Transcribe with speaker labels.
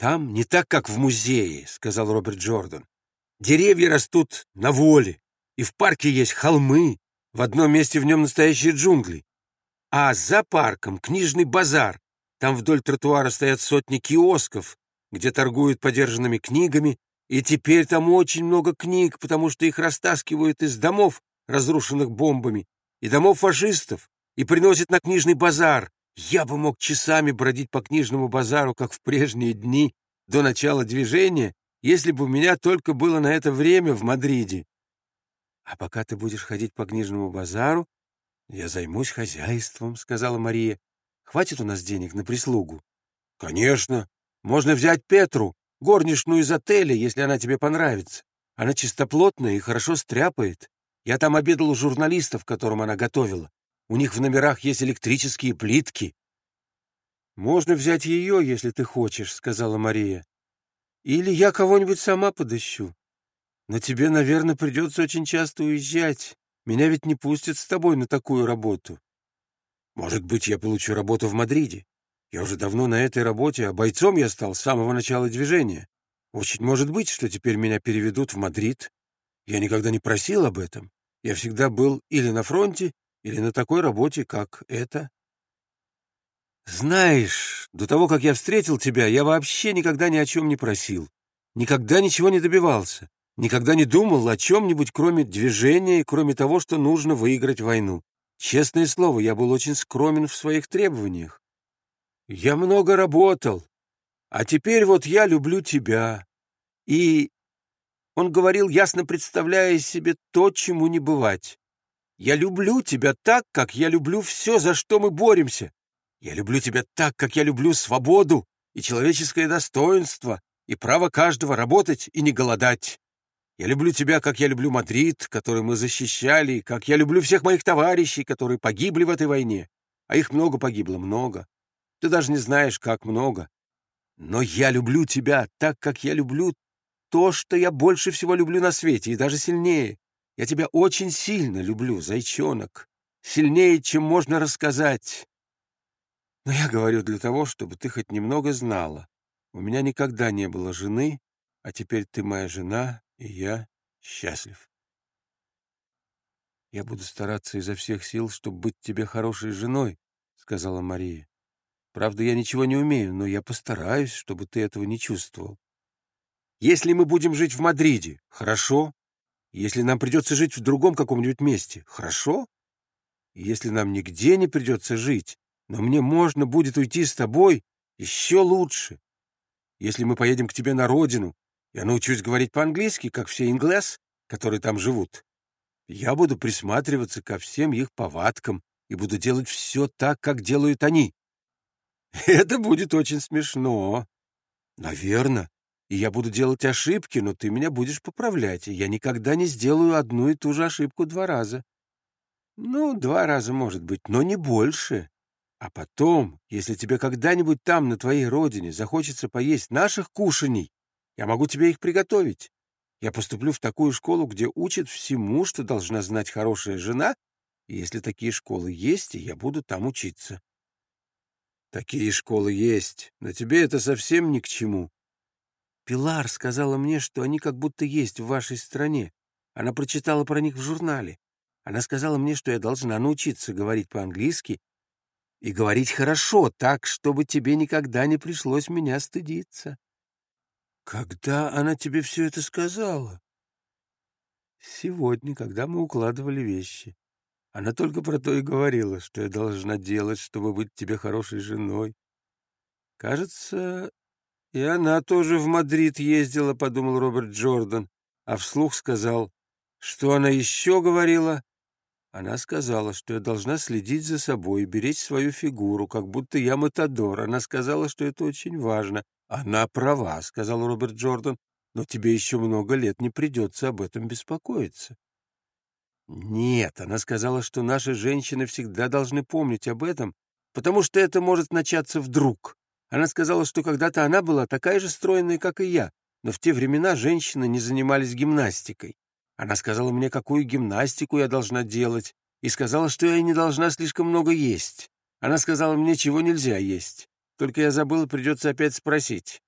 Speaker 1: «Там не так, как в музее», — сказал Роберт Джордан. «Деревья растут на воле, и в парке есть холмы, в одном месте в нем настоящие джунгли. А за парком книжный базар, там вдоль тротуара стоят сотни киосков, где торгуют подержанными книгами, и теперь там очень много книг, потому что их растаскивают из домов, разрушенных бомбами, и домов фашистов, и приносят на книжный базар, я бы мог часами бродить по книжному базару, как в прежние дни, до начала движения, если бы у меня только было на это время в Мадриде. А пока ты будешь ходить по книжному базару, я займусь хозяйством, — сказала Мария. Хватит у нас денег на прислугу? Конечно. Можно взять Петру, горничную из отеля, если она тебе понравится. Она чистоплотная и хорошо стряпает. Я там обедал у журналистов, которым она готовила. У них в номерах есть электрические плитки. «Можно взять ее, если ты хочешь», — сказала Мария. «Или я кого-нибудь сама подыщу. Но тебе, наверное, придется очень часто уезжать. Меня ведь не пустят с тобой на такую работу. Может быть, я получу работу в Мадриде. Я уже давно на этой работе, а бойцом я стал с самого начала движения. Очень может быть, что теперь меня переведут в Мадрид. Я никогда не просил об этом. Я всегда был или на фронте, или на такой работе, как эта? Знаешь, до того, как я встретил тебя, я вообще никогда ни о чем не просил. Никогда ничего не добивался. Никогда не думал о чем-нибудь, кроме движения и кроме того, что нужно выиграть войну. Честное слово, я был очень скромен в своих требованиях. Я много работал, а теперь вот я люблю тебя. И он говорил, ясно представляя себе то, чему не бывать. Я люблю тебя так, как я люблю все, за что мы боремся. Я люблю тебя так, как я люблю свободу и человеческое достоинство и право каждого работать и не голодать. Я люблю тебя, как я люблю Мадрид, который мы защищали, как я люблю всех моих товарищей, которые погибли в этой войне. А их много погибло, много. Ты даже не знаешь, как много. Но я люблю тебя так, как я люблю то, что я больше всего люблю на свете, и даже сильнее. Я тебя очень сильно люблю, зайчонок. Сильнее, чем можно рассказать. Но я говорю для того, чтобы ты хоть немного знала. У меня никогда не было жены, а теперь ты моя жена, и я счастлив. «Я буду стараться изо всех сил, чтобы быть тебе хорошей женой», — сказала Мария. «Правда, я ничего не умею, но я постараюсь, чтобы ты этого не чувствовал. Если мы будем жить в Мадриде, хорошо, если нам придется жить в другом каком-нибудь месте, хорошо? Если нам нигде не придется жить, но мне можно будет уйти с тобой, еще лучше. Если мы поедем к тебе на родину, я научусь говорить по-английски, как все инглес, которые там живут. Я буду присматриваться ко всем их повадкам и буду делать все так, как делают они. Это будет очень смешно. Наверное, и я буду делать ошибки, но ты меня будешь поправлять, и я никогда не сделаю одну и ту же ошибку два раза. Ну, два раза, может быть, но не больше. А потом, если тебе когда-нибудь там, на твоей родине, захочется поесть наших кушаний, я могу тебе их приготовить. Я поступлю в такую школу, где учат всему, что должна знать хорошая жена, и если такие школы есть, я буду там учиться. Такие школы есть, но тебе это совсем ни к чему. Пилар сказала мне, что они как будто есть в вашей стране. Она прочитала про них в журнале. Она сказала мне, что я должна научиться говорить по-английски и говорить хорошо, так, чтобы тебе никогда не пришлось меня стыдиться. Когда она тебе все это сказала? Сегодня, когда мы укладывали вещи. Она только про то и говорила, что я должна делать, чтобы быть тебе хорошей женой. Кажется, «И она тоже в Мадрид ездила», — подумал Роберт Джордан, а вслух сказал, «Что она еще говорила?» Она сказала, что я должна следить за собой беречь свою фигуру, как будто я Матадор. Она сказала, что это очень важно. Она права, — сказал Роберт Джордан, — но тебе еще много лет не придется об этом беспокоиться. Нет, она сказала, что наши женщины всегда должны помнить об этом, потому что это может начаться вдруг. Она сказала, что когда-то она была такая же стройная, как и я, но в те времена женщины не занимались гимнастикой. Она сказала мне, какую гимнастику я должна делать, и сказала, что я не должна слишком много есть. Она сказала мне, чего нельзя есть. Только я забыла, придется опять спросить.